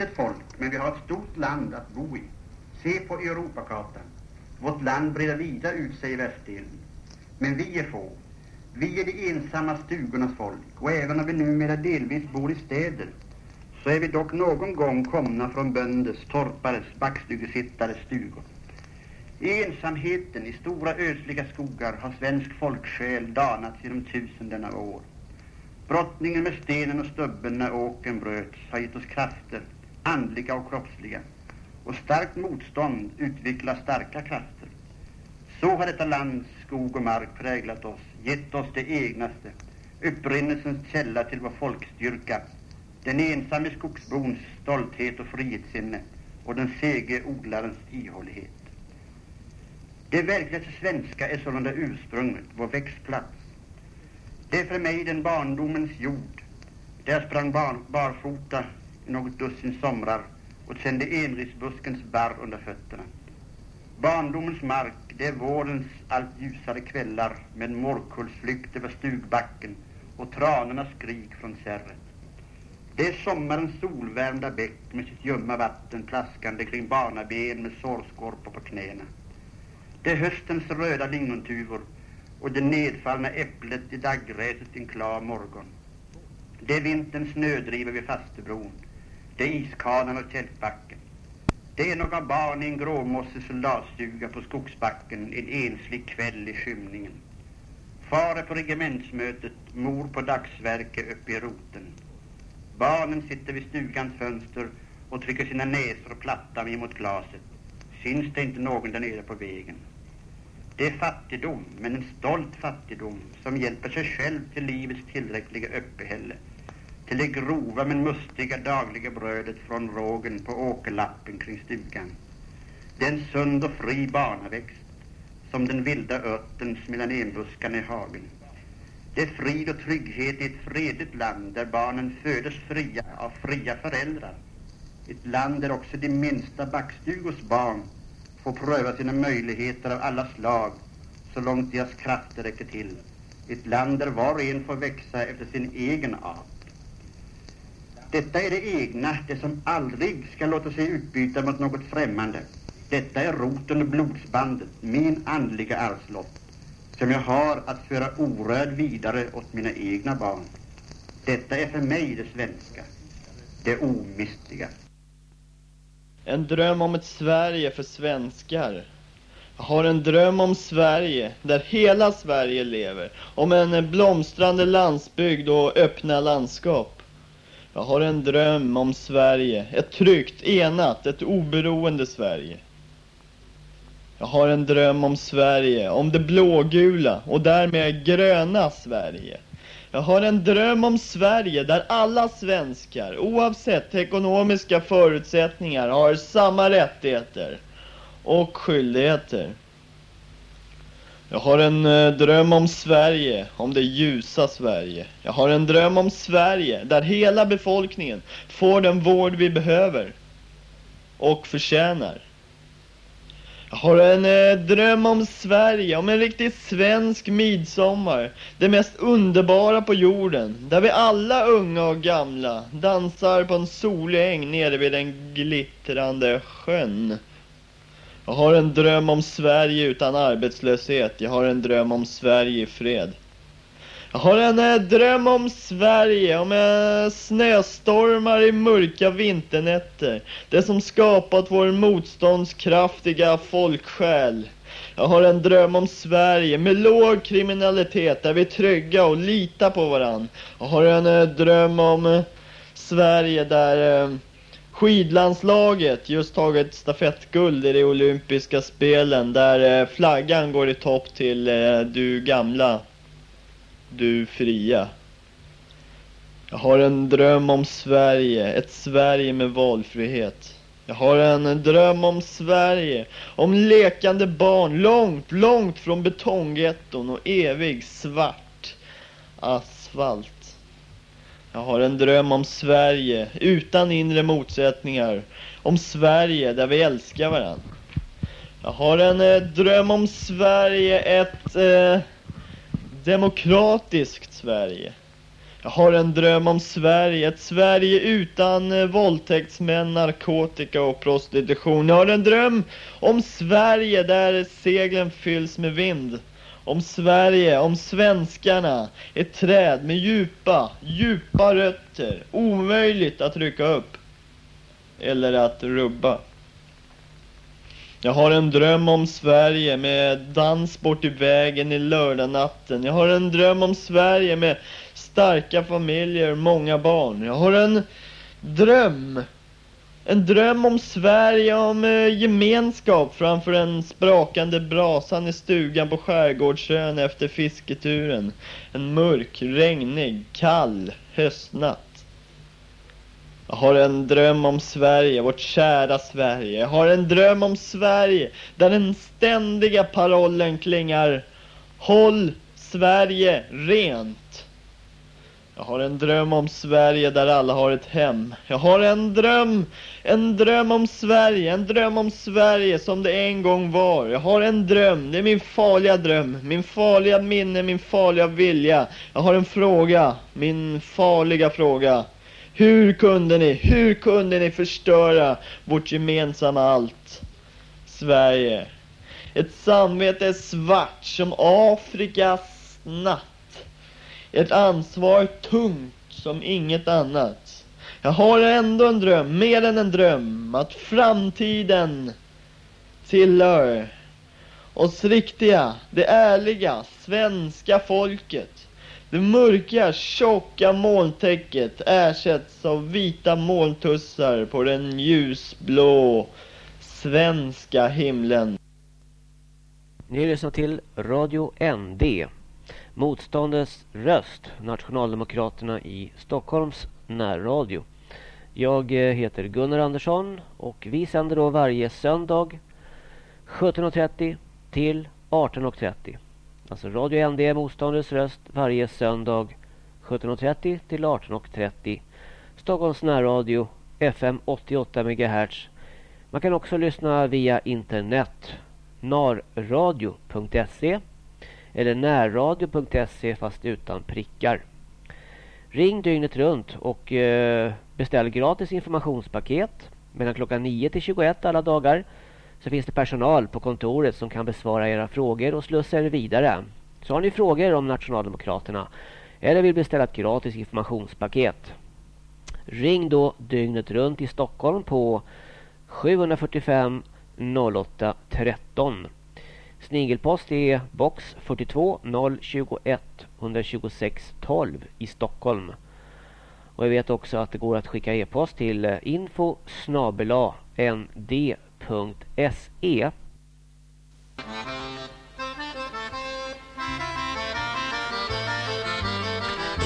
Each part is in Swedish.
Vi är ett litet folk, men vi har ett stort land att bo i. Se på Europakartan. Vårt land breder vida ut sig i västdelen. Men vi är få. Vi är de ensamma stugornas folk, och även om vi numera delvis bor i städer, så är vi dock någon gång komna från bönders, torpares, backstugesittares stugor. I ensamheten i stora ödsliga skogar har svensk folksjäl danats genom tusenden av år. Brottningen med stenen och stubben när åken bröts har gett oss krafter, andliga och kroppsliga. Och starkt motstånd utvecklar starka krafter. Så har detta lands skog och mark präglat oss, gett oss det egnaste, upprinnelsens källa till vår folkstyrka, den ensamme skogsbons stolthet och frihetssinne och den sege odlarens ihållighet. Det verkligaste svenska är sålunda ursprunget, vår växtplats. Det är för mig den barndomens jord. Där jag sprang bar, barfota något dussin somrar och kände enrisbuskens barr under fötterna. Barndomens mark, det är vårens allt ljusare kvällar med morkullsflykt över stugbacken och tranornas skrik från kärret. Det är sommarens solvärmda bäck med sitt ljumma vatten plaskande kring barnaben med sårskorpor på knäna. Det är höstens röda lingontuvor och det nedfallna äpplet i daggräset en klar morgon. Det är vinterns snödrivor vid Fastebron. Det är iskanan och tältbacken. Det är några barn i en gråmossig soldatstuga på skogsbacken en enslig kväll i skymningen. Far är på regementsmötet, mor på dagsverke uppe i roten. Barnen sitter vid stugans fönster och trycker sina näsor platta mot glaset. Syns det inte någon där nere på vägen? Det är fattigdom, men en stolt fattigdom som hjälper sig själv till livets tillräckliga uppehälle. Till det grova men mustiga dagliga brödet från rågen på åkerlappen kring stugan. Det är en sund och fri barnaväxt, som den vilda örtens mellan enbuskarna i hagen. Det är frid och trygghet i ett fredligt land där barnen födes fria av fria föräldrar. Ett land där också de minsta backstugors barn får pröva sina möjligheter av alla slag så långt deras krafter räcker till. Ett land där var och en får växa efter sin egen art. Detta är det egna, det som aldrig ska låta sig utbyta mot något främmande. Detta är roten och blodsbandet, min andliga arvslott, som jag har att föra orörd vidare åt mina egna barn. Detta är för mig det svenska, det omistliga. En dröm om ett Sverige för svenskar. Jag har en dröm om Sverige, där hela Sverige lever. Om en blomstrande landsbygd och öppna landskap. Jag har en dröm om Sverige, ett tryggt, enat, ett oberoende Sverige. Jag har en dröm om Sverige, om det blågula och därmed gröna Sverige. Jag har en dröm om Sverige där alla svenskar, oavsett ekonomiska förutsättningar, har samma rättigheter och skyldigheter. Jag har en eh, dröm om Sverige, om det ljusa Sverige. Jag har en dröm om Sverige där hela befolkningen får den vård vi behöver och förtjänar. Jag har en eh, dröm om Sverige, om en riktigt svensk midsommar. Det mest underbara på jorden. Där vi alla unga och gamla dansar på en solig äng nere vid den glittrande sjön. Jag har en dröm om Sverige utan arbetslöshet. Jag har en dröm om Sverige i fred. Jag har en eh, dröm om Sverige, om eh, snöstormar i mörka vinternätter. Det som skapat vår motståndskraftiga folksjäl. Jag har en dröm om Sverige med låg kriminalitet, där vi är trygga och litar på varann. Jag har en eh, dröm om eh, Sverige där eh, skidlandslaget just tagit stafettguld i de olympiska spelen, där eh, flaggan går i topp till eh, du gamla du fria. Jag har en dröm om Sverige, ett Sverige med valfrihet. Jag har en dröm om Sverige, om lekande barn långt, långt från betonggetton och evig svart asfalt. Jag har en dröm om Sverige utan inre motsättningar, om Sverige där vi älskar varandra. Jag har en eh, dröm om Sverige, ett eh, demokratiskt Sverige. Jag har en dröm om Sverige, ett Sverige utan eh, våldtäktsmän, narkotika och prostitution. Jag har en dröm om Sverige där seglen fylls med vind. Om Sverige, om svenskarna, ett träd med djupa, djupa rötter, omöjligt att rycka upp eller att rubba. Jag har en dröm om Sverige med dans bort i vägen i lördagnatten. Jag har en dröm om Sverige med starka familjer, många barn. Jag har en dröm. En dröm om Sverige, om eh, gemenskap framför den sprakande brasan i stugan på Skärgårdsön efter fisketuren. En mörk, regnig, kall höstnatt. Jag har en dröm om Sverige, vårt kära Sverige. Jag har en dröm om Sverige där den ständiga parollen klingar Håll Sverige rent. Jag har en dröm om Sverige där alla har ett hem. Jag har en dröm, en dröm om Sverige, en dröm om Sverige som det en gång var. Jag har en dröm, det är min farliga dröm, min farliga minne, min farliga vilja. Jag har en fråga, min farliga fråga. Hur kunde ni, hur kunde ni förstöra vårt gemensamma allt? Sverige. Ett samvete är svart som Afrikas natt. Ett ansvar tungt som inget annat. Jag har ändå en dröm, mer än en dröm, att framtiden tillhör oss riktiga, det ärliga, svenska folket. Det mörka, tjocka molntäcket ersätts av vita molntussar på den ljusblå svenska himlen. Ni lyssnar till Radio ND, motståndets röst, Nationaldemokraterna i Stockholms närradio. Jag eh, heter Gunnar Andersson och vi sänder då varje söndag 17.30 till 18.30. Alltså Radio ND Motståndets röst varje söndag 17.30 till 18.30. Stockholms närradio FM 88 MHz. Man kan också lyssna via internet narradio.se eller närradio.se fast utan prickar. Ring dygnet runt och eh, beställ gratis informationspaket mellan klockan 9 till 21 alla dagar så finns det personal på kontoret som kan besvara era frågor och slussa er vidare. Så har ni frågor om Nationaldemokraterna eller vill beställa ett gratis informationspaket. Ring då dygnet runt i Stockholm på 745 08 13. Snigelpost är box 42 021 126 12 i Stockholm. Och jag vet också att det går att skicka e-post till eh, info snabela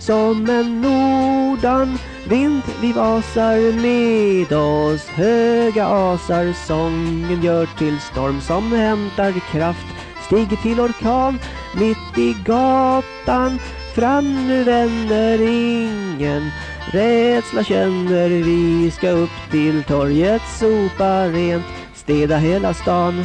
som en nordan vind vi vasar med oss. Höga asar sången gör till storm som hämtar kraft. Stiger till orkan mitt i gatan. Fram nu vänner ingen Rädsla känner. Vi ska upp till torget Sopa rent, städa hela stan.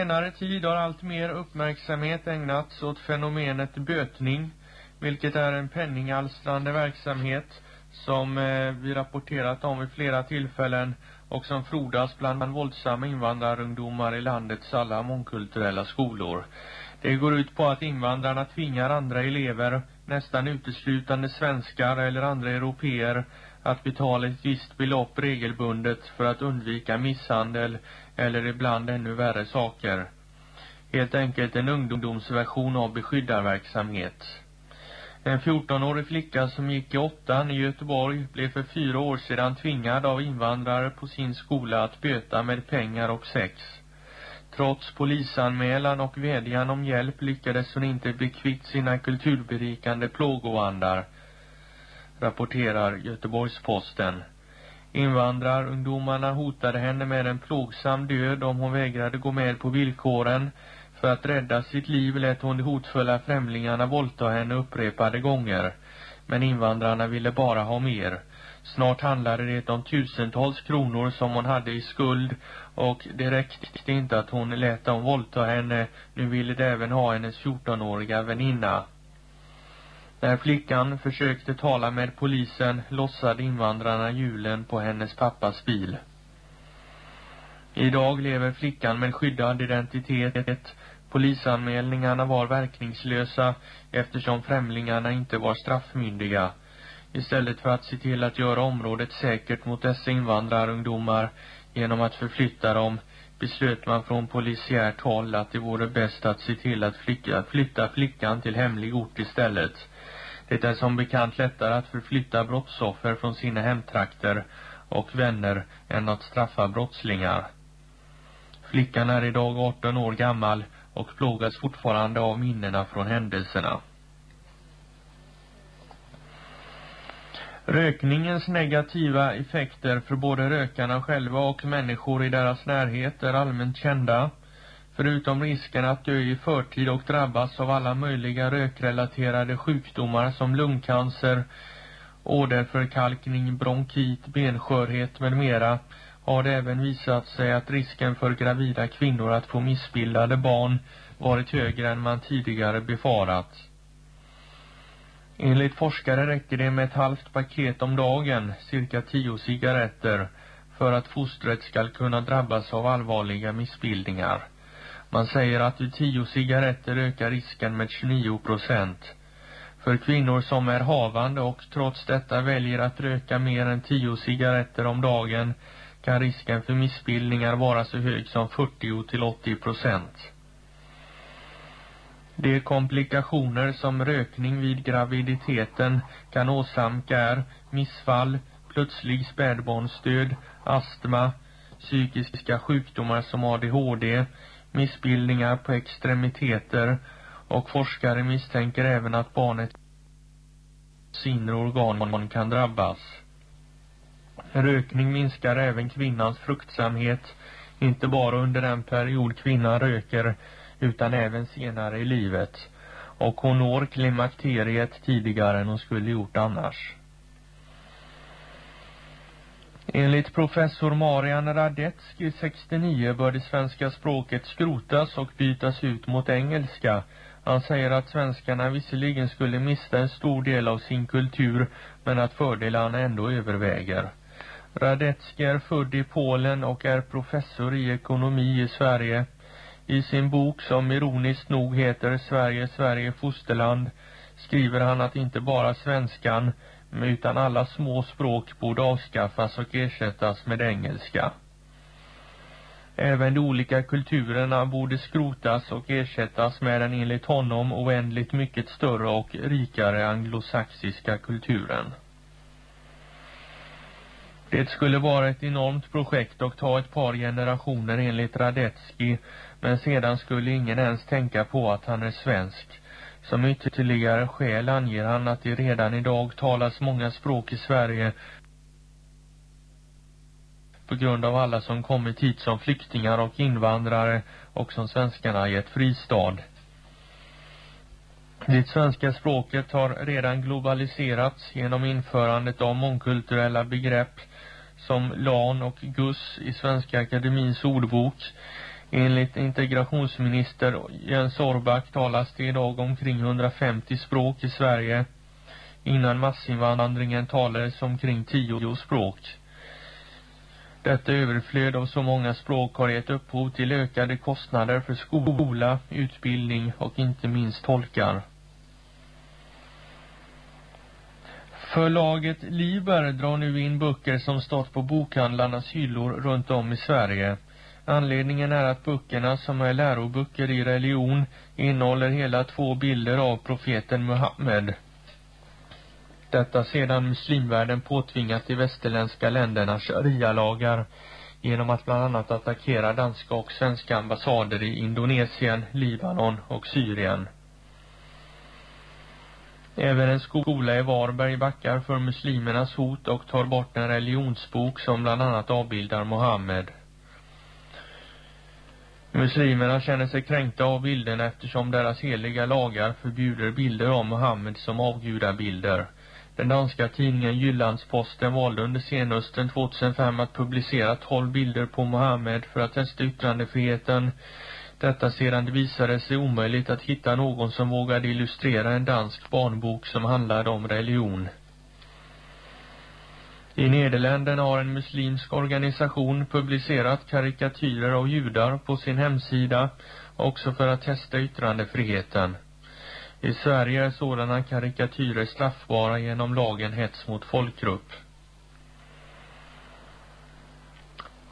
Senare tid har allt mer uppmärksamhet ägnats åt fenomenet bötning, vilket är en penningalstrande verksamhet som eh, vi rapporterat om vid flera tillfällen och som frodas bland våldsamma invandrarungdomar i landets alla mångkulturella skolor. Det går ut på att invandrarna tvingar andra elever, nästan uteslutande svenskar eller andra europeer, att betala ett visst belopp regelbundet för att undvika misshandel eller ibland ännu värre saker. Helt enkelt en ungdomsversion av beskyddarverksamhet. En 14-årig flicka som gick i åttan i Göteborg blev för fyra år sedan tvingad av invandrare på sin skola att böta med pengar och sex. Trots polisanmälan och vädjan om hjälp lyckades hon inte bli kvitt sina kulturberikande plågoandar, rapporterar Göteborgsposten. Invandrarungdomarna hotade henne med en plågsam död om hon vägrade gå med på villkoren. För att rädda sitt liv lät hon de hotfulla främlingarna våldta henne upprepade gånger. Men invandrarna ville bara ha mer. Snart handlade det om tusentals kronor som hon hade i skuld och det räckte inte att hon lät dem våldta henne. Nu ville de även ha hennes 14-åriga väninna. När flickan försökte tala med polisen lossade invandrarna hjulen på hennes pappas bil. Idag lever flickan med skyddad identitet. Polisanmälningarna var verkningslösa eftersom främlingarna inte var straffmyndiga. Istället för att se till att göra området säkert mot dessa invandrarungdomar genom att förflytta dem beslöt man från polisiärt håll att det vore bäst att se till att flicka, flytta flickan till hemlig ort istället. Det är som bekant lättare att förflytta brottsoffer från sina hemtrakter och vänner än att straffa brottslingar. Flickan är idag 18 år gammal och plågas fortfarande av minnena från händelserna. Rökningens negativa effekter för både rökarna själva och människor i deras närhet är allmänt kända. Förutom risken att dö i förtid och drabbas av alla möjliga rökrelaterade sjukdomar som lungcancer, åderförkalkning, bronkit, benskörhet med mera har det även visat sig att risken för gravida kvinnor att få missbildade barn varit högre än man tidigare befarat. Enligt forskare räcker det med ett halvt paket om dagen, cirka tio cigaretter, för att fostret ska kunna drabbas av allvarliga missbildningar. Man säger att vid tio cigaretter ökar risken med 29 procent. För kvinnor som är havande och trots detta väljer att röka mer än tio cigaretter om dagen kan risken för missbildningar vara så hög som 40 till 80 procent. De komplikationer som rökning vid graviditeten kan åsamka är missfall, plötslig spädbarnsdöd, astma, psykiska sjukdomar som ADHD, missbildningar på extremiteter och forskare misstänker även att barnet inre organ kan drabbas. Rökning minskar även kvinnans fruktsamhet, inte bara under den period kvinnan röker utan även senare i livet. Och hon når klimakteriet tidigare än hon skulle gjort annars. Enligt professor Marian Radetzky 69 bör det svenska språket skrotas och bytas ut mot engelska. Han säger att svenskarna visserligen skulle mista en stor del av sin kultur men att fördelarna ändå överväger. Radetzky är född i Polen och är professor i ekonomi i Sverige. I sin bok som ironiskt nog heter Sverige, Sverige, fosterland skriver han att inte bara svenskan utan alla små språk borde avskaffas och ersättas med engelska. Även de olika kulturerna borde skrotas och ersättas med den enligt honom oändligt mycket större och rikare anglosaxiska kulturen. Det skulle vara ett enormt projekt och ta ett par generationer enligt Radetzky, men sedan skulle ingen ens tänka på att han är svensk. Som ytterligare skäl anger han att det redan idag talas många språk i Sverige på grund av alla som kommit hit som flyktingar och invandrare och som svenskarna gett fristad. Det svenska språket har redan globaliserats genom införandet av mångkulturella begrepp som LAN och GUS i Svenska Akademins ordbok. Enligt integrationsminister Jens Orback talas det idag omkring 150 språk i Sverige. Innan massinvandringen talades omkring 10 språk. Detta överflöd av så många språk har gett upphov till ökade kostnader för skola, utbildning och inte minst tolkar. Förlaget Liber drar nu in böcker som stått på bokhandlarnas hyllor runt om i Sverige. Anledningen är att böckerna, som är läroböcker i religion, innehåller hela två bilder av profeten Muhammed. Detta sedan muslimvärlden påtvingat de västerländska länderna sharia-lagar genom att bland annat attackera danska och svenska ambassader i Indonesien, Libanon och Syrien. Även en skola i Varberg backar för muslimernas hot och tar bort en religionsbok som bland annat avbildar Mohammed. Muslimerna känner sig kränkta av bilderna eftersom deras heliga lagar förbjuder bilder av Mohammed som avgudabilder. Den danska tidningen Jyllandsposten valde under senhösten 2005 att publicera 12 bilder på Mohammed för att testa yttrandefriheten. Detta sedan det visade sig omöjligt att hitta någon som vågade illustrera en dansk barnbok som handlade om religion. I Nederländerna har en muslimsk organisation publicerat karikatyrer av judar på sin hemsida också för att testa yttrandefriheten. I Sverige är sådana karikatyrer straffbara genom lagen hets mot folkgrupp.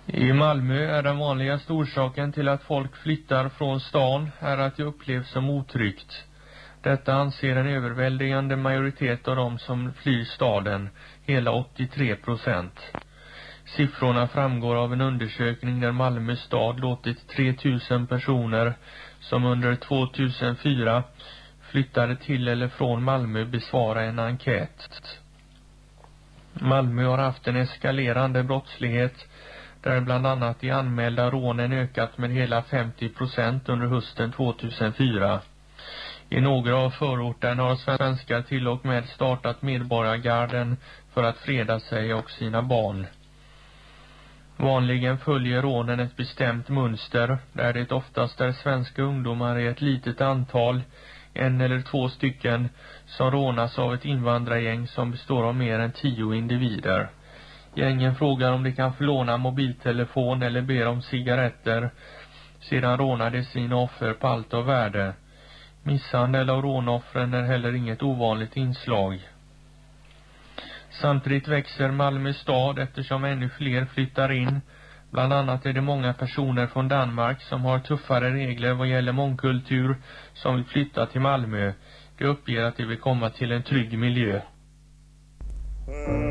I Malmö är den vanligaste orsaken till att folk flyttar från stan är att det upplevs som otryggt. Detta anser en överväldigande majoritet av de som flyr staden, hela 83 procent. Siffrorna framgår av en undersökning där Malmö stad låtit 3000 personer som under 2004 flyttade till eller från Malmö besvara en enkät. Malmö har haft en eskalerande brottslighet där bland annat de anmälda rånen ökat med hela 50 procent under hösten 2004. I några av förorterna har svenskar till och med startat medborgargarden för att freda sig och sina barn. Vanligen följer rånen ett bestämt mönster där det oftast är svenska ungdomar i ett litet antal, en eller två stycken, som rånas av ett invandrargäng som består av mer än tio individer. Gängen frågar om de kan få låna mobiltelefon eller ber om cigaretter. Sedan rånar de sina offer på allt av värde. Misshandel av rånoffren är heller inget ovanligt inslag. Samtidigt växer Malmö stad eftersom ännu fler flyttar in. Bland annat är det många personer från Danmark som har tuffare regler vad gäller mångkultur som vill flytta till Malmö. De uppger att de vill komma till en trygg miljö. Mm.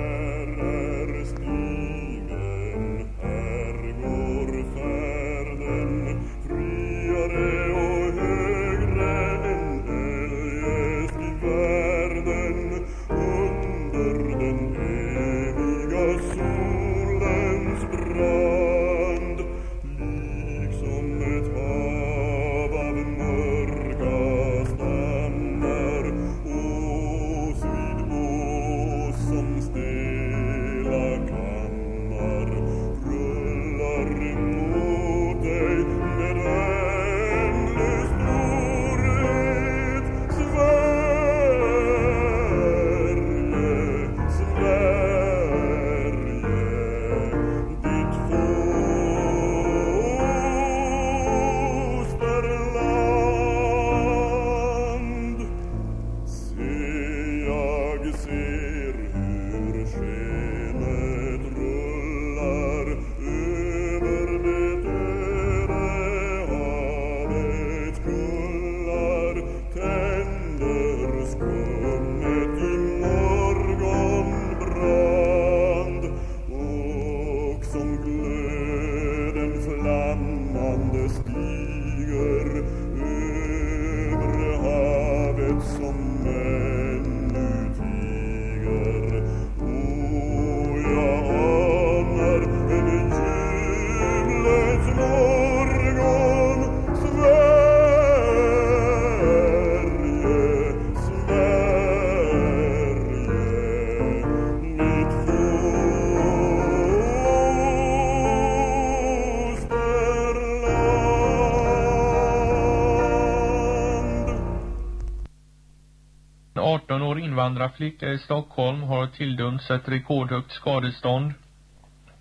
Invandrarflicka i Stockholm har tilldömts ett rekordhögt skadestånd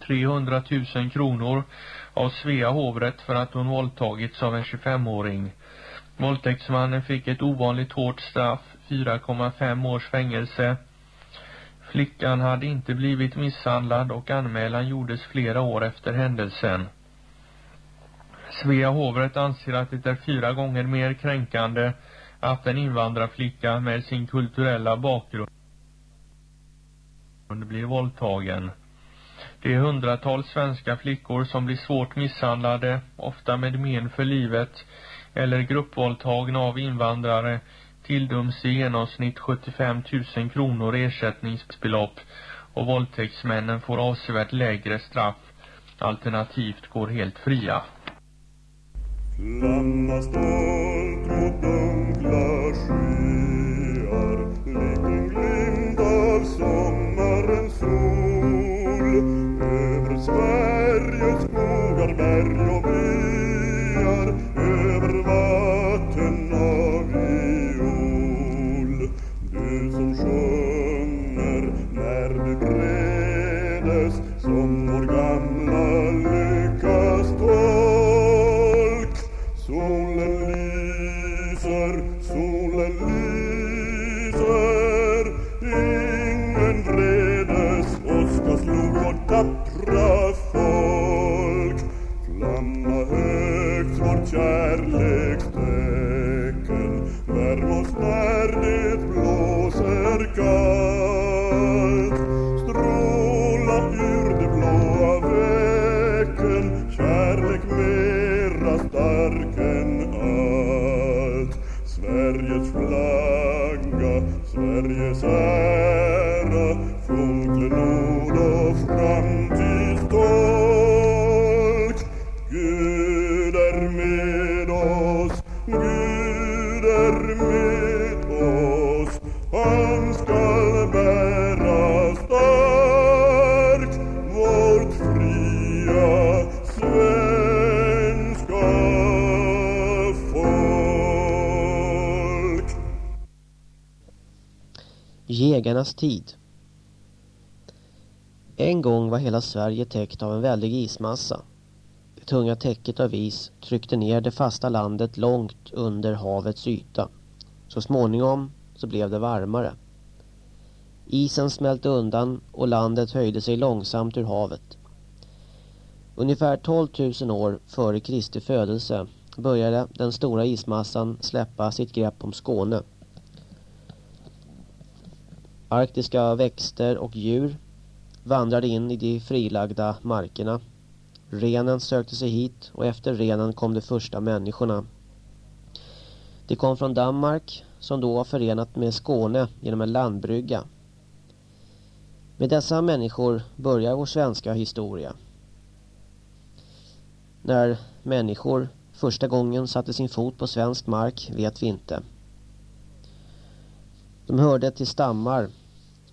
300 000 kronor av Svea hovrätt för att hon våldtagits av en 25-åring. Våldtäktsmannen fick ett ovanligt hårt straff, 4,5 års fängelse. Flickan hade inte blivit misshandlad och anmälan gjordes flera år efter händelsen. Svea hovrätt anser att det är fyra gånger mer kränkande att en invandrarflicka med sin kulturella bakgrund blir våldtagen. Det är hundratals svenska flickor som blir svårt misshandlade, ofta med men för livet, eller gruppvåldtagna av invandrare tilldöms i genomsnitt 75 000 kronor ersättningsbelopp och våldtäktsmännen får avsevärt lägre straff, alternativt går helt fria. Flamma stolt mot dunkla högt vårt kärlekstecken Värm oss när det blåser Jägarnas tid En gång var hela Sverige täckt av en väldig ismassa. Det tunga täcket av is tryckte ner det fasta landet långt under havets yta. Så småningom så blev det varmare. Isen smälte undan och landet höjde sig långsamt ur havet. Ungefär 12 000 år före Kristi födelse började den stora ismassan släppa sitt grepp om Skåne. Arktiska växter och djur vandrade in i de frilagda markerna. Renen sökte sig hit och efter renen kom de första människorna. De kom från Danmark som då var förenat med Skåne genom en landbrygga. Med dessa människor börjar vår svenska historia. När människor första gången satte sin fot på svensk mark vet vi inte. De hörde till stammar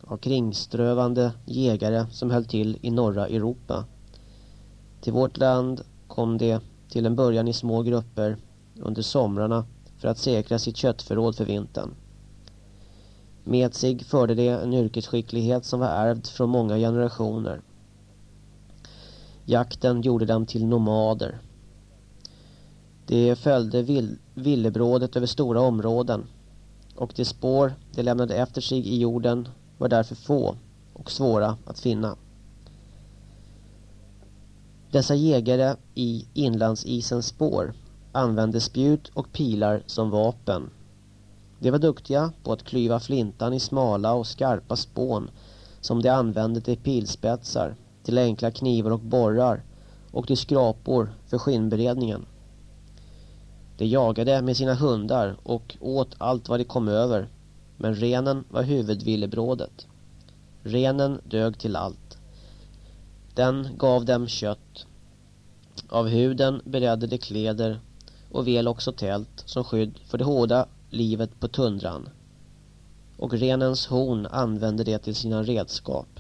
av kringströvande jägare som höll till i norra Europa. Till vårt land kom de till en början i små grupper under somrarna för att säkra sitt köttförråd för vintern. Med sig förde de en yrkesskicklighet som var ärvd från många generationer. Jakten gjorde dem till nomader. De följde vill villebrådet över stora områden och de spår de lämnade efter sig i jorden var därför få och svåra att finna. Dessa jägare i inlandsisens spår använde spjut och pilar som vapen. De var duktiga på att klyva flintan i smala och skarpa spån som de använde till pilspetsar, till enkla knivar och borrar och till skrapor för skinnberedningen. De jagade med sina hundar och åt allt vad de kom över. Men renen var huvudvillebrådet. Renen dög till allt. Den gav dem kött. Av huden beredde de kläder och väl också tält som skydd för det hårda livet på tundran. Och renens horn använde de till sina redskap.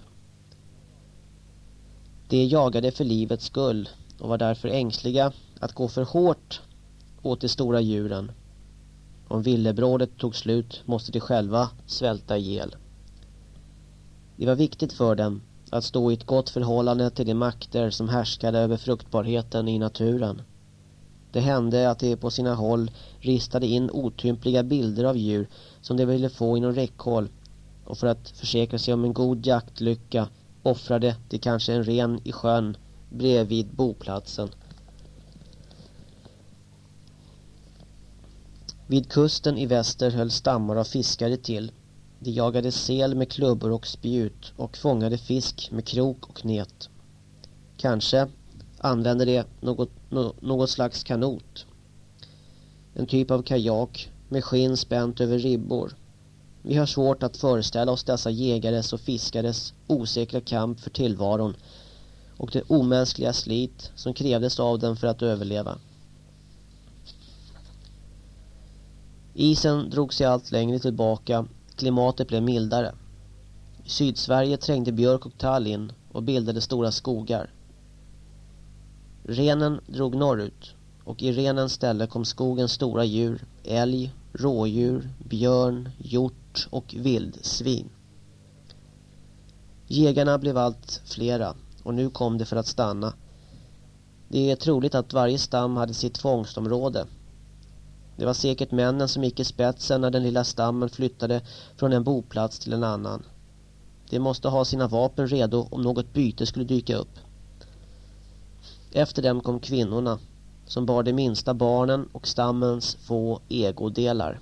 De jagade för livets skull och var därför ängsliga att gå för hårt åt de stora djuren. Om villebrådet tog slut måste de själva svälta ihjäl. Det var viktigt för dem att stå i ett gott förhållande till de makter som härskade över fruktbarheten i naturen. Det hände att de på sina håll ristade in otympliga bilder av djur som de ville få inom räckhåll och för att försäkra sig om en god jaktlycka offrade de kanske en ren i sjön bredvid boplatsen. Vid kusten i väster höll stammar av fiskare till. De jagade sel med klubbor och spjut och fångade fisk med krok och nät. Kanske använde de något, något slags kanot. En typ av kajak med skinn spänt över ribbor. Vi har svårt att föreställa oss dessa jägares och fiskares osäkra kamp för tillvaron och det omänskliga slit som krävdes av dem för att överleva. Isen drog sig allt längre tillbaka, klimatet blev mildare. I Sydsverige trängde björk och tall in och bildade stora skogar. Renen drog norrut och i renens ställe kom skogens stora djur, älg, rådjur, björn, hjort och vildsvin. Jägarna blev allt flera och nu kom det för att stanna. Det är troligt att varje stam hade sitt fångstområde. Det var säkert männen som gick i spetsen när den lilla stammen flyttade från en boplats till en annan. De måste ha sina vapen redo om något byte skulle dyka upp. Efter dem kom kvinnorna som bar de minsta barnen och stammens få egodelar.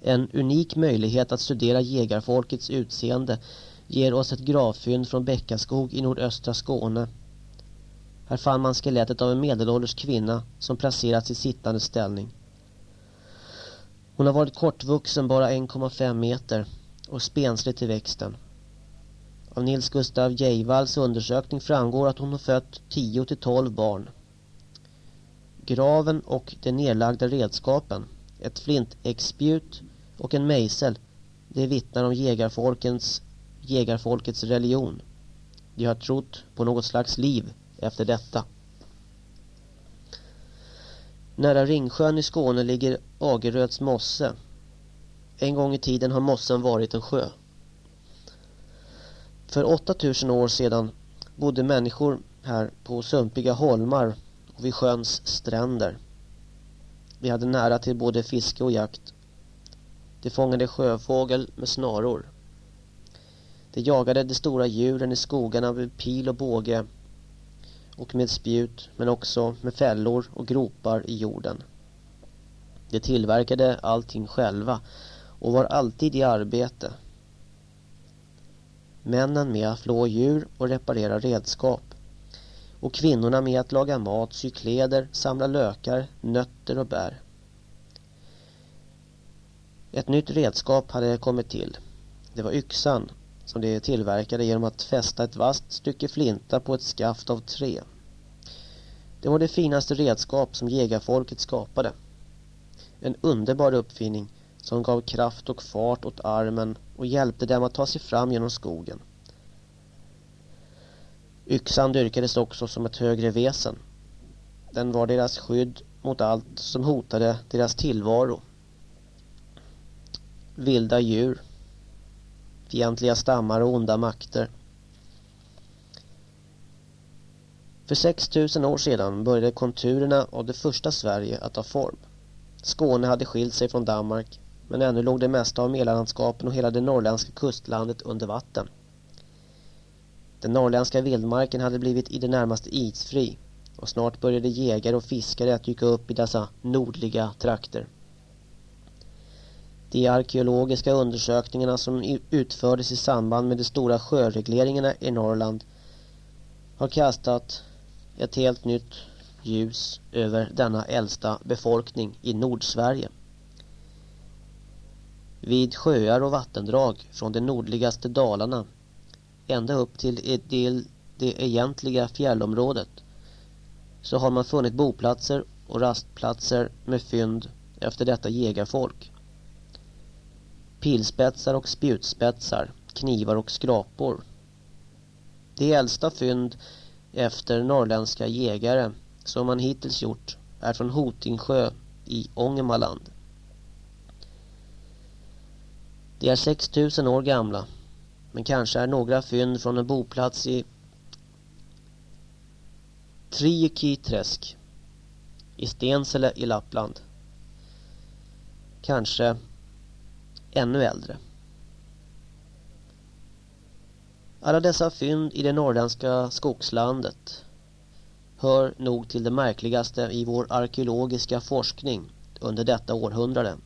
En unik möjlighet att studera jägarfolkets utseende ger oss ett gravfynd från Bäckaskog i nordöstra Skåne. Här fann man skelettet av en medelålders kvinna som placerats i sittande ställning. Hon har varit kortvuxen bara 1,5 meter och spenslig till växten. Av Nils Gustav Geivalls undersökning framgår att hon har fött 10-12 barn. Graven och de nedlagda redskapen, ett flintäggspjut och en mejsel, det vittnar om jägarfolkens, jägarfolkets religion. De har trott på något slags liv efter detta. Nära Ringsjön i Skåne ligger Ageröds mosse. En gång i tiden har mossen varit en sjö. För 8000 år sedan bodde människor här på sumpiga holmar och vid sjöns stränder. Vi hade nära till både fiske och jakt. De fångade sjöfågel med snaror. De jagade de stora djuren i skogarna med pil och båge och med spjut men också med fällor och gropar i jorden. De tillverkade allting själva och var alltid i arbete. Männen med att flå djur och reparera redskap. Och kvinnorna med att laga mat, sy kläder, samla lökar, nötter och bär. Ett nytt redskap hade kommit till. Det var yxan som de tillverkade genom att fästa ett vasst stycke flinta på ett skaft av trä. Det var det finaste redskap som jägarfolket skapade. En underbar uppfinning som gav kraft och fart åt armen och hjälpte dem att ta sig fram genom skogen. Yxan dyrkades också som ett högre väsen. Den var deras skydd mot allt som hotade deras tillvaro. Vilda djur, fientliga stammar och onda makter. För 6000 år sedan började konturerna av det första Sverige att ta form. Skåne hade skilt sig från Danmark men ännu låg det mesta av Mälarlandskapen och hela det norrländska kustlandet under vatten. Den norrländska vildmarken hade blivit i det närmaste isfri och snart började jägare och fiskare att dyka upp i dessa nordliga trakter. De arkeologiska undersökningarna som utfördes i samband med de stora sjöregleringarna i Norrland har kastat ett helt nytt ljus över denna äldsta befolkning i Nordsverige. Vid sjöar och vattendrag från de nordligaste Dalarna ända upp till e- det, egentliga fjällområdet så har man funnit boplatser och rastplatser med fynd efter detta jägarfolk. Pilspetsar och spjutspetsar, knivar och skrapor. De äldsta fynd efter norrländska jägare som man hittills gjort är från Hotingsjö i Ångermanland De är 6000 år gamla. Men kanske är några fynd från en boplats i Triekiträsk i Stensele i Lappland. Kanske ännu äldre. Alla dessa fynd i det norrländska skogslandet hör nog till det märkligaste i vår arkeologiska forskning under detta århundrade.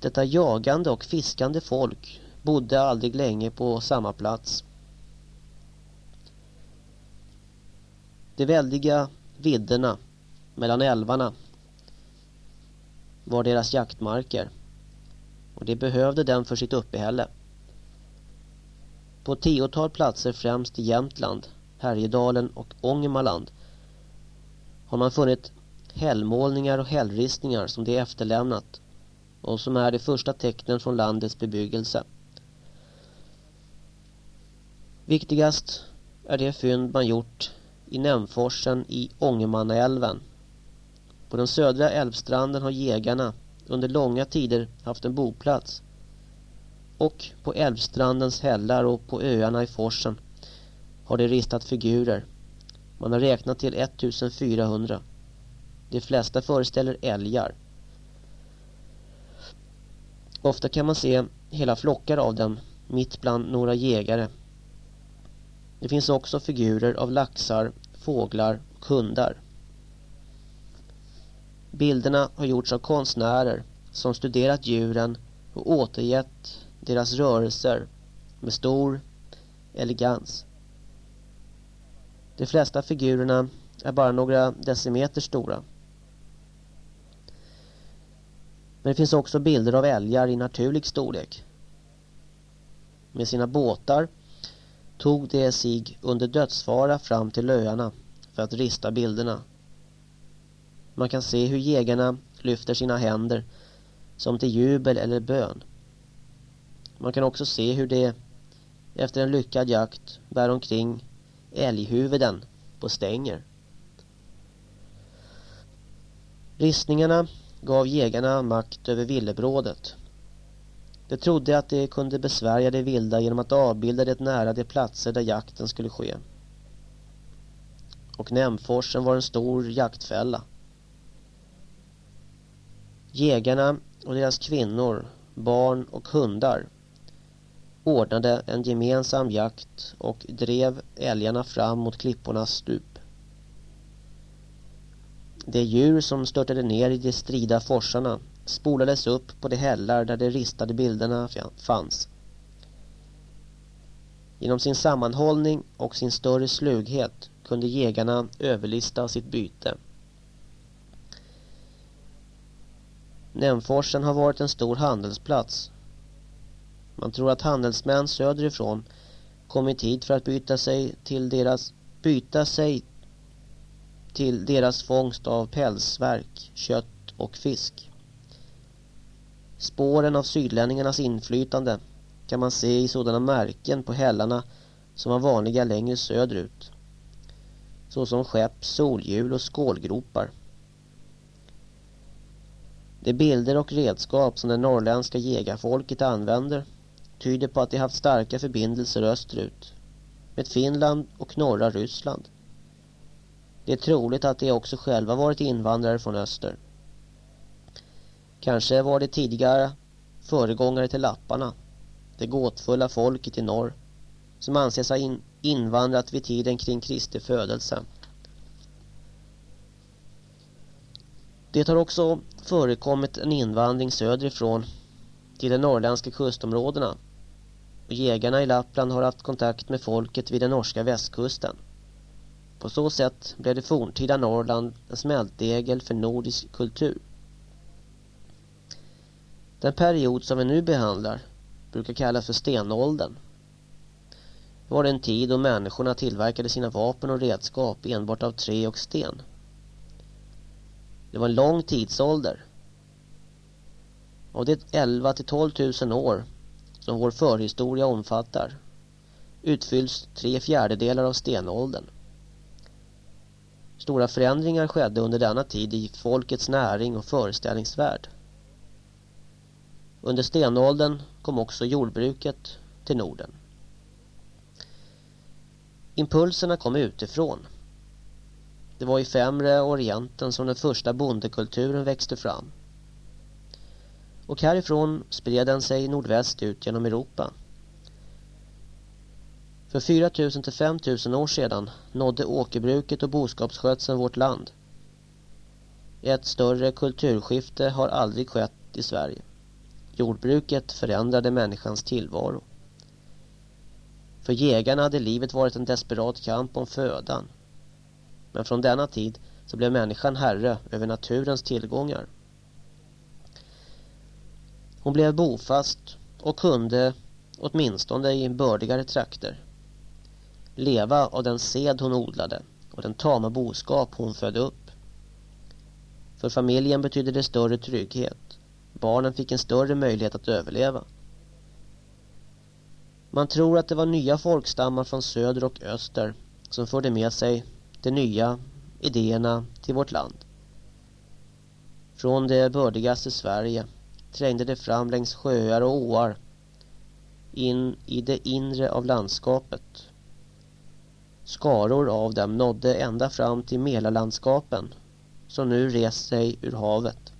Detta jagande och fiskande folk bodde aldrig länge på samma plats. De väldiga vidderna mellan älvarna var deras jaktmarker och de behövde den för sitt uppehälle. På ett tiotal platser främst i Jämtland, Härjedalen och Ångermanland har man funnit hällmålningar och hällristningar som de efterlämnat och som är de första tecknen från landets bebyggelse. Viktigast är det fynd man gjort i Nämforsen i Ångermanälven. På den södra älvstranden har jägarna under långa tider haft en boplats. Och på älvstrandens hällar och på öarna i forsen har de ristat figurer. Man har räknat till 1400. De flesta föreställer älgar. Ofta kan man se hela flockar av dem mitt bland några jägare. Det finns också figurer av laxar, fåglar och hundar. Bilderna har gjorts av konstnärer som studerat djuren och återgett deras rörelser med stor elegans. De flesta figurerna är bara några decimeter stora. Men det finns också bilder av älgar i naturlig storlek. Med sina båtar tog de sig under dödsfara fram till öarna för att rista bilderna. Man kan se hur jägarna lyfter sina händer som till jubel eller bön. Man kan också se hur de efter en lyckad jakt bär omkring älghuvuden på stänger. Ristningarna gav jägarna makt över villebrådet. De trodde att de kunde besvärja det vilda genom att avbilda det nära de platser där jakten skulle ske. Och Nämforsen var en stor jaktfälla. Jägarna och deras kvinnor, barn och hundar ordnade en gemensam jakt och drev älgarna fram mot klippornas stup. De djur som störtade ner i de strida forsarna spolades upp på de hällar där de ristade bilderna fanns. Genom sin sammanhållning och sin större slughet kunde jägarna överlista sitt byte. Nämforsen har varit en stor handelsplats. Man tror att handelsmän söderifrån kommit hit för att byta sig till deras byta sig till deras fångst av pälsverk, kött och fisk. Spåren av sydlänningarnas inflytande kan man se i sådana märken på hällarna som var vanliga längre söderut. Såsom skepp, solhjul och skålgropar. De bilder och redskap som det norrländska jägarfolket använder tyder på att de haft starka förbindelser österut med Finland och norra Ryssland. Det är troligt att de också själva varit invandrare från öster. Kanske var det tidigare föregångare till lapparna, det gåtfulla folket i norr, som anses ha in invandrat vid tiden kring Kristi födelse. Det har också förekommit en invandring söderifrån till de norrländska kustområdena och jägarna i Lappland har haft kontakt med folket vid den norska västkusten. På så sätt blev det forntida Norrland en smältdegel för nordisk kultur. Den period som vi nu behandlar brukar kallas för stenåldern. Det var en tid då människorna tillverkade sina vapen och redskap enbart av trä och sten. Det var en lång tidsålder. Av de 11 till 12 000 år som vår förhistoria omfattar utfylls tre fjärdedelar av stenåldern. Stora förändringar skedde under denna tid i folkets näring och föreställningsvärld. Under stenåldern kom också jordbruket till Norden. Impulserna kom utifrån. Det var i Femre Orienten som den första bondekulturen växte fram. Och härifrån spred den sig nordväst ut genom Europa. För 4000 till 5000 år sedan nådde åkerbruket och boskapsskötseln vårt land. Ett större kulturskifte har aldrig skett i Sverige. Jordbruket förändrade människans tillvaro. För jägarna hade livet varit en desperat kamp om födan. Men från denna tid så blev människan herre över naturens tillgångar. Hon blev bofast och kunde, åtminstone i bördigare trakter, leva av den sed hon odlade och den tama boskap hon födde upp. För familjen betydde det större trygghet. Barnen fick en större möjlighet att överleva. Man tror att det var nya folkstammar från söder och öster som förde med sig de nya idéerna till vårt land. Från det bördigaste Sverige trängde det fram längs sjöar och åar in i det inre av landskapet. Skaror av dem nådde ända fram till Mälarlandskapen som nu rest sig ur havet.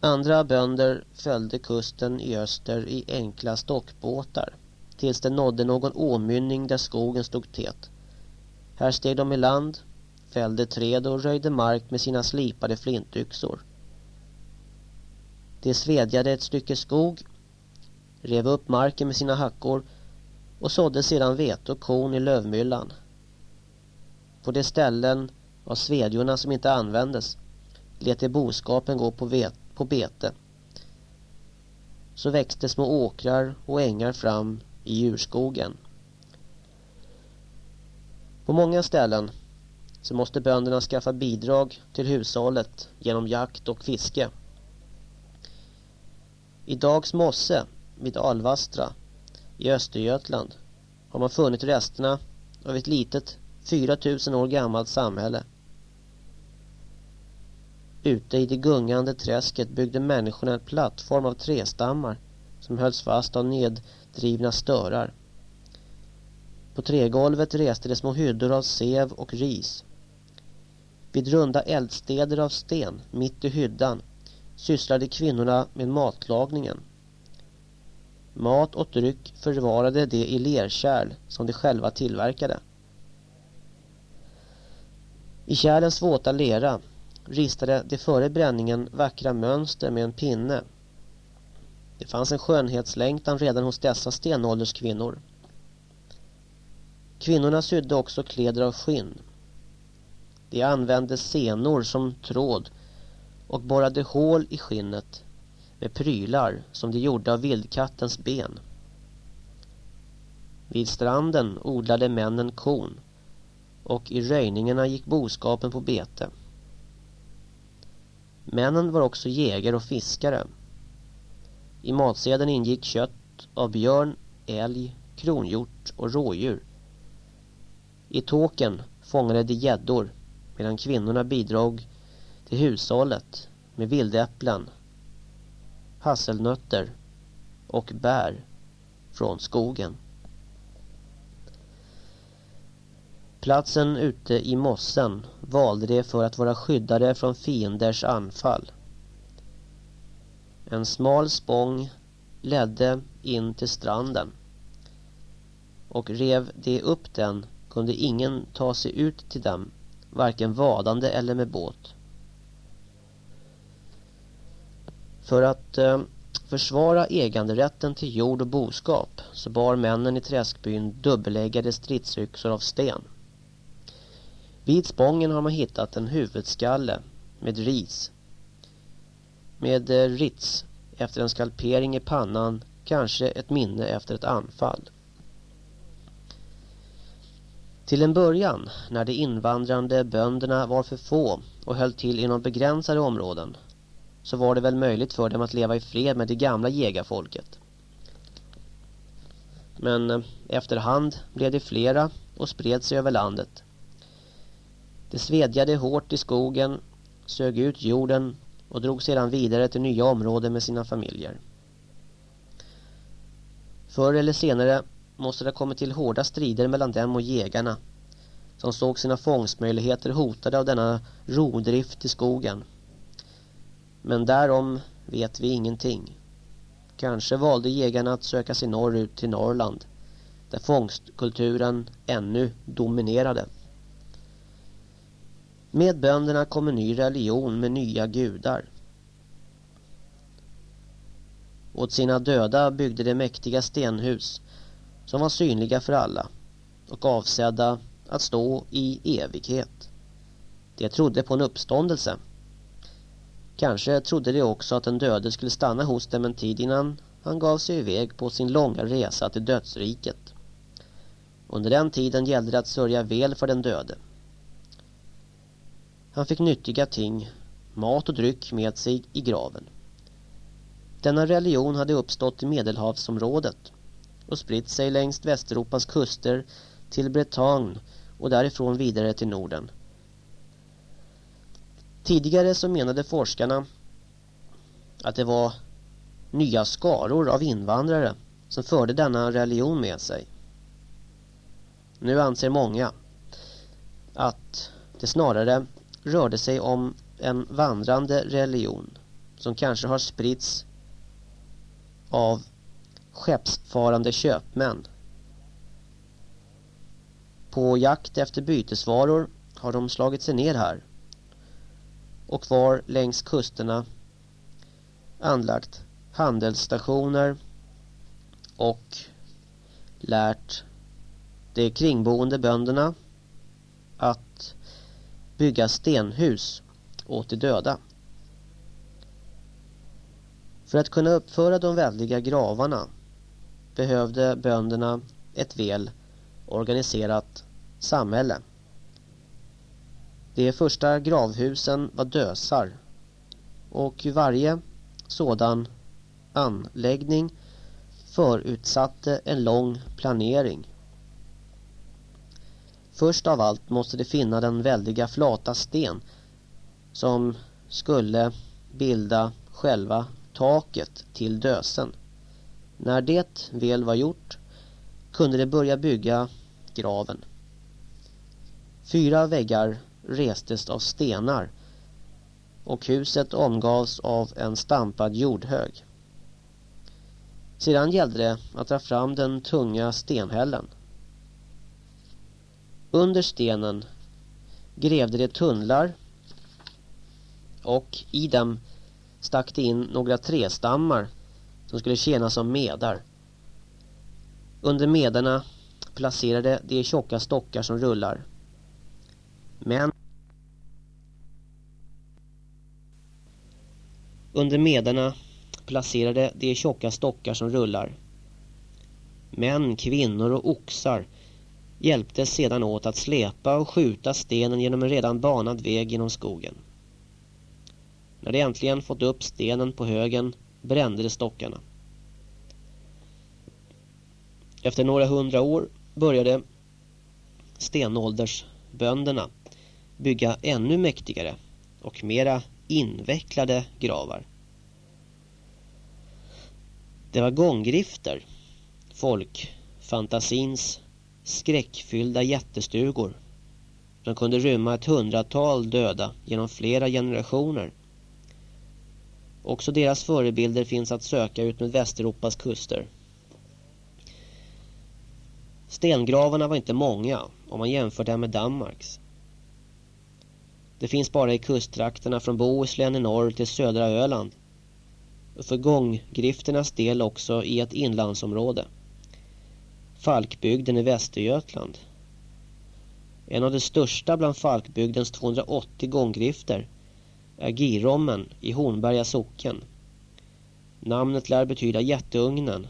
Andra bönder följde kusten i öster i enkla stockbåtar tills de nådde någon åmynning där skogen stod tät. Här steg de i land, fällde träd och röjde mark med sina slipade flintyxor. De svedjade ett stycke skog, rev upp marken med sina hackor och sådde sedan vete och korn i lövmyllan. På de ställen av svedjorna som inte användes lät de boskapen gå på, vet, på bete. Så växte små åkrar och ängar fram i djurskogen. På många ställen så måste bönderna skaffa bidrag till hushållet genom jakt och fiske. I Dags mosse vid Alvastra i Östergötland har man funnit resterna av ett litet 4000 år gammalt samhälle. Ute i det gungande träsket byggde människorna en plattform av trästammar som hölls fast av neddrivna störar. På trägolvet reste de små hyddor av sev och ris. Vid runda eldstäder av sten mitt i hyddan sysslade kvinnorna med matlagningen. Mat och dryck förvarade de i lerkärl som de själva tillverkade. I kärlens våta lera ristade de före bränningen vackra mönster med en pinne. Det fanns en skönhetslängtan redan hos dessa stenålderskvinnor. Kvinnorna sydde också kläder av skinn. De använde senor som tråd och borrade hål i skinnet med prylar som de gjorde av vildkattens ben. Vid stranden odlade männen korn och i röjningarna gick boskapen på bete. Männen var också jägare och fiskare. I matsedeln ingick kött av björn, älg, kronhjort och rådjur. I tåken fångade de gäddor medan kvinnorna bidrog till hushållet med vildäpplen, hasselnötter och bär från skogen. Platsen ute i mossen valde de för att vara skyddade från fienders anfall. En smal spång ledde in till stranden och rev de upp den kunde ingen ta sig ut till dem varken vadande eller med båt. För att eh, försvara äganderätten till jord och boskap så bar männen i träskbyn dubbeläggade stridsyxor av sten. Vid spången har man hittat en huvudskalle med ris. Med eh, rits efter en skalpering i pannan, kanske ett minne efter ett anfall. Till en början, när de invandrande bönderna var för få och höll till inom begränsade områden, så var det väl möjligt för dem att leva i fred med det gamla jägarfolket. Men eh, efterhand blev det flera och spred sig över landet. Det svedjade hårt i skogen, sög ut jorden och drog sedan vidare till nya områden med sina familjer. Förr eller senare måste det ha kommit till hårda strider mellan dem och jägarna som såg sina fångstmöjligheter hotade av denna rovdrift i skogen. Men därom vet vi ingenting. Kanske valde jägarna att söka sig norrut till Norrland där fångstkulturen ännu dominerade. Med bönderna kom en ny religion med nya gudar. Åt sina döda byggde de mäktiga stenhus som var synliga för alla och avsedda att stå i evighet. De trodde på en uppståndelse. Kanske trodde de också att den döde skulle stanna hos dem en tid innan han gav sig iväg på sin långa resa till dödsriket. Under den tiden gällde det att sörja väl för den döde. Han fick nyttiga ting, mat och dryck med sig i graven. Denna religion hade uppstått i Medelhavsområdet och spritt sig längs Västeuropas kuster till Bretagne och därifrån vidare till Norden. Tidigare så menade forskarna att det var nya skaror av invandrare som förde denna religion med sig. Nu anser många att det snarare rörde sig om en vandrande religion som kanske har spritts av skeppsfarande köpmän. På jakt efter bytesvaror har de slagit sig ner här och var längs kusterna anlagt handelsstationer och lärt de kringboende bönderna att bygga stenhus åt de döda. För att kunna uppföra de väldiga gravarna behövde bönderna ett väl organiserat samhälle. De första gravhusen var dösar och varje sådan anläggning förutsatte en lång planering. Först av allt måste de finna den väldiga flata sten som skulle bilda själva taket till dösen. När det väl var gjort kunde de börja bygga graven. Fyra väggar restes av stenar och huset omgavs av en stampad jordhög. Sedan gällde det att dra fram den tunga stenhällen. Under stenen grävde de tunnlar och i dem stack de in några trästammar som skulle tjäna som medar. Under medarna placerade de tjocka stockar som rullar. Men under medarna placerade de tjocka stockar som rullar. Män, kvinnor och oxar hjälptes sedan åt att släpa och skjuta stenen genom en redan banad väg genom skogen. När de äntligen fått upp stenen på högen brände de stockarna. Efter några hundra år började stenåldersbönderna bygga ännu mäktigare och mera invecklade gravar. Det var gånggrifter, folkfantasins skräckfyllda jättestugor som kunde rymma ett hundratal döda genom flera generationer. Också deras förebilder finns att söka ut med Västeuropas kuster. Stengravarna var inte många om man jämför dem med Danmarks. Det finns bara i kusttrakterna från Bohuslän i norr till södra Öland. Och för gånggrifternas del också i ett inlandsområde. Falkbygden i Västergötland. En av de största bland Falkbygdens 280 gånggrifter är Girommen i Hornberga socken. Namnet lär betyda jätteugnen.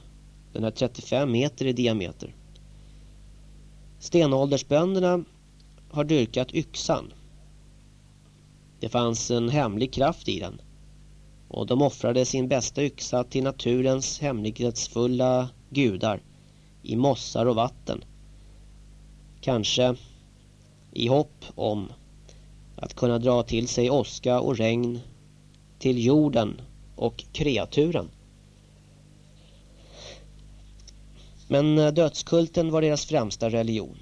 Den är 35 meter i diameter. Stenåldersbönderna har dyrkat yxan. Det fanns en hemlig kraft i den. Och de offrade sin bästa yxa till naturens hemlighetsfulla gudar i mossar och vatten. Kanske i hopp om att kunna dra till sig åska och regn till jorden och kreaturen. Men eh, dödskulten var deras främsta religion.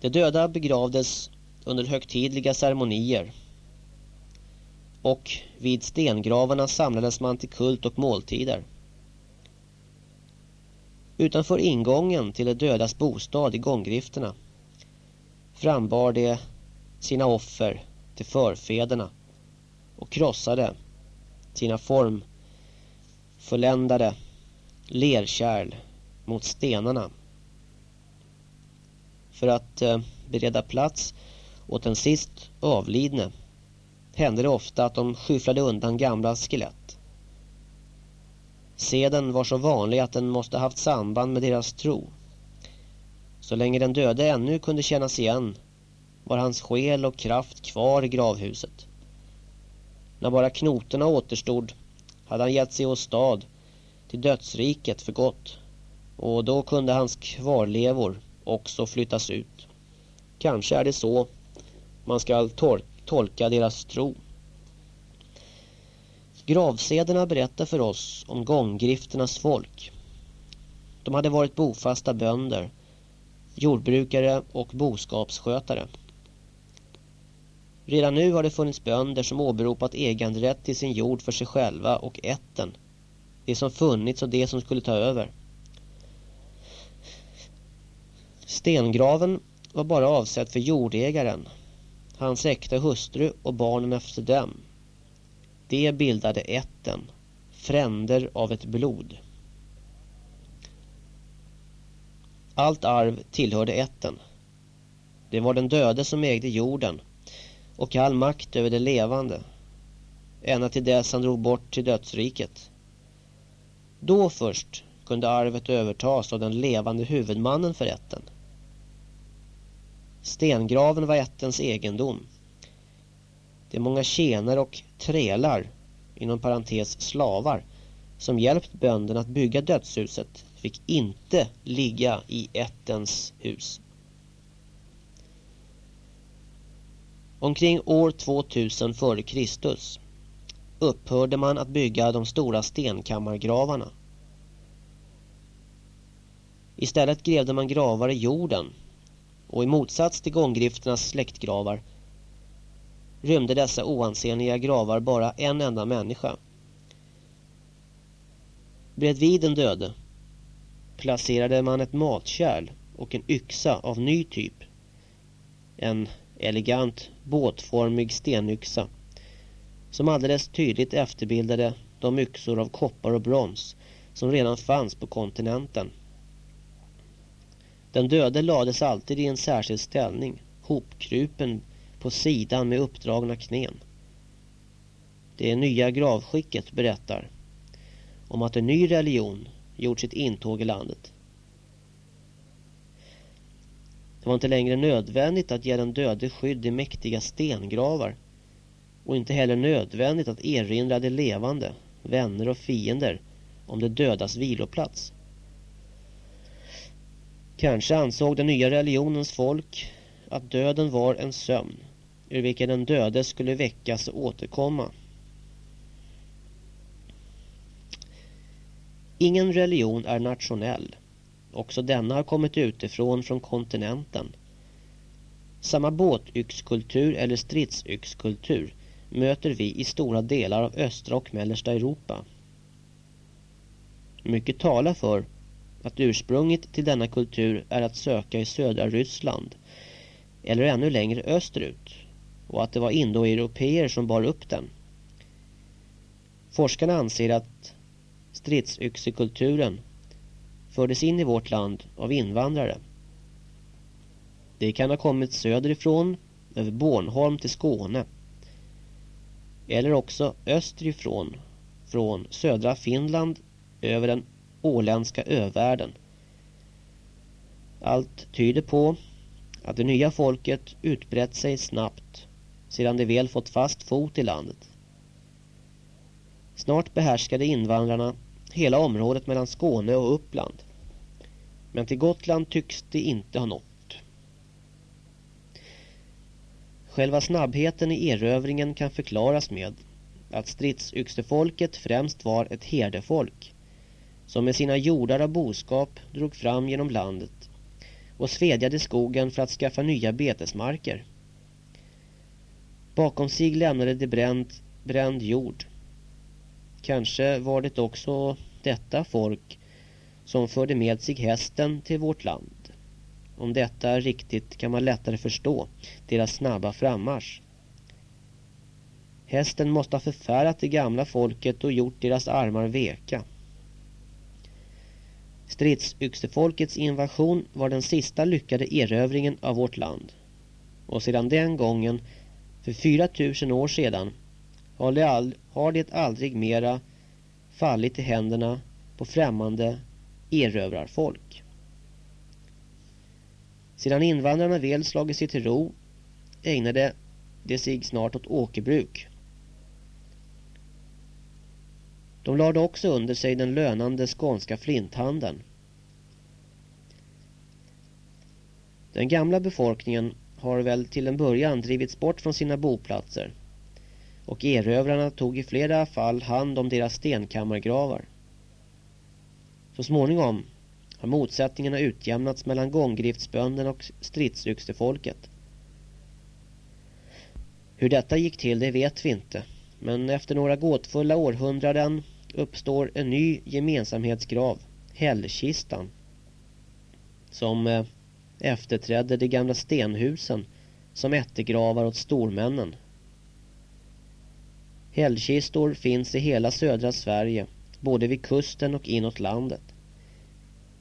De döda begravdes under högtidliga ceremonier och vid stengravarna samlades man till kult och måltider. Utanför ingången till de dödas bostad i gånggrifterna frambar de sina offer till förfäderna och krossade sina formfulländade lerkärl mot stenarna för att eh, bereda plats åt den sist avlidne hände det ofta att de skyfflade undan gamla skelett. Seden var så vanlig att den måste haft samband med deras tro. Så länge den döde ännu kunde kännas igen var hans själ och kraft kvar i gravhuset. När bara knotorna återstod hade han gett sig åstad till dödsriket för gott. Och då kunde hans kvarlevor också flyttas ut. Kanske är det så man ska tol tolka deras tro. Gravsederna berättar för oss om gånggrifternas folk. De hade varit bofasta bönder, jordbrukare och boskapsskötare. Redan nu har det funnits bönder som åberopat äganderätt till sin jord för sig själva och ätten. Det som funnits och det som skulle ta över. Stengraven var bara avsedd för jordägaren, hans äkta hustru och barnen efter dem. Det bildade ätten, fränder av ett blod. Allt arv tillhörde ätten. Det var den döde som ägde jorden och all makt över det levande. Ända till dess han drog bort till dödsriket. Då först kunde arvet övertas av den levande huvudmannen för ätten. Stengraven var ättens egendom. De många tjänare och trälar, inom parentes slavar, som hjälpt bönderna att bygga dödshuset fick inte ligga i ättens hus. Omkring år 2000 f.Kr. upphörde man att bygga de stora stenkammargravarna. Istället grävde man gravar i jorden och i motsats till gånggrifternas släktgravar rymde dessa oansenliga gravar bara en enda människa. Bredvid den döde placerade man ett matkärl och en yxa av ny typ. En elegant båtformig stenyxa som alldeles tydligt efterbildade de yxor av koppar och brons som redan fanns på kontinenten. Den döde lades alltid i en särskild ställning, hopkrupen på sidan med uppdragna knän. Det nya gravskicket berättar om att en ny religion gjort sitt intåg i landet. Det var inte längre nödvändigt att ge den döde skydd i mäktiga stengravar och inte heller nödvändigt att erinra de levande, vänner och fiender om de dödas viloplats. Kanske ansåg den nya religionens folk att döden var en sömn ur vilken den döde skulle väckas och återkomma. Ingen religion är nationell. Också denna har kommit utifrån från kontinenten. Samma båtyxkultur eller stridsyxkultur möter vi i stora delar av östra och mellersta Europa. Mycket talar för att ursprunget till denna kultur är att söka i södra Ryssland eller ännu längre österut och att det var indoeuropeer som bar upp den. Forskarna anser att stridsyxekulturen fördes in i vårt land av invandrare. Det kan ha kommit söderifrån över Bornholm till Skåne eller också österifrån från södra Finland över den åländska övärlden. Allt tyder på att det nya folket utbrett sig snabbt sedan de väl fått fast fot i landet. Snart behärskade invandrarna hela området mellan Skåne och Uppland. Men till Gotland tycks de inte ha nått. Själva snabbheten i erövringen kan förklaras med att stridsyxefolket främst var ett herdefolk som med sina jordar av boskap drog fram genom landet och svedjade skogen för att skaffa nya betesmarker. Bakom sig lämnade de bränd, bränd jord. Kanske var det också detta folk som förde med sig hästen till vårt land. Om detta är riktigt kan man lättare förstå deras snabba frammarsch. Hästen måste ha förfärat det gamla folket och gjort deras armar veka. Stridsyxefolkets invasion var den sista lyckade erövringen av vårt land. Och sedan den gången, för 4000 år sedan, har det, all, har det aldrig mera fallit i händerna på främmande erövrarfolk. Sedan invandrarna väl slagit sig till ro ägnade de sig snart åt åkerbruk. De lade också under sig den lönande skånska flinthandeln. Den gamla befolkningen har väl till en början drivits bort från sina boplatser och erövrarna tog i flera fall hand om deras stenkammargravar. Så småningom har motsättningarna utjämnats mellan gånggriftsbönderna och stridsyxefolket. Hur detta gick till det vet vi inte. Men efter några gåtfulla århundraden uppstår en ny gemensamhetsgrav, Hällkistan. Som eh, efterträdde de gamla stenhusen som ättegravar åt stormännen. Hällkistor finns i hela södra Sverige, både vid kusten och inåt landet.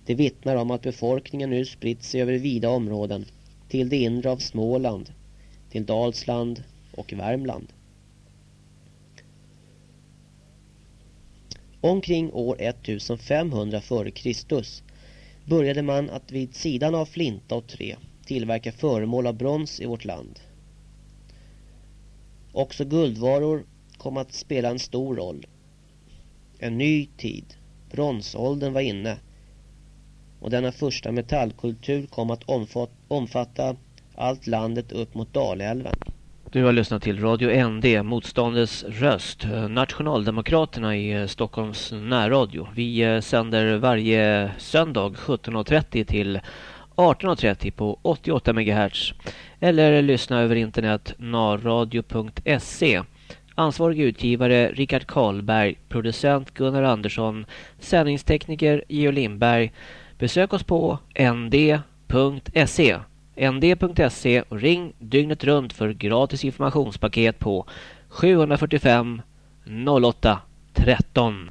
Det vittnar om att befolkningen nu spritt sig över vida områden till det inre av Småland, till Dalsland och Värmland. Omkring år 1500 f.Kr började man att vid sidan av flinta och trä tillverka föremål av brons i vårt land. Också guldvaror kom att spela en stor roll. En ny tid, bronsåldern var inne och denna första metallkultur kom att omfatta allt landet upp mot Dalälven. Du har lyssnat till Radio ND, motståndets röst, Nationaldemokraterna i Stockholms närradio. Vi eh, sänder varje söndag 17.30 till 18.30 på 88 MHz eller lyssna över internet narradio.se. Ansvarig utgivare Rickard Karlberg, producent Gunnar Andersson, sändningstekniker Geo Lindberg. Besök oss på nd.se nd.se och ring dygnet runt för gratis informationspaket på 745 08 13.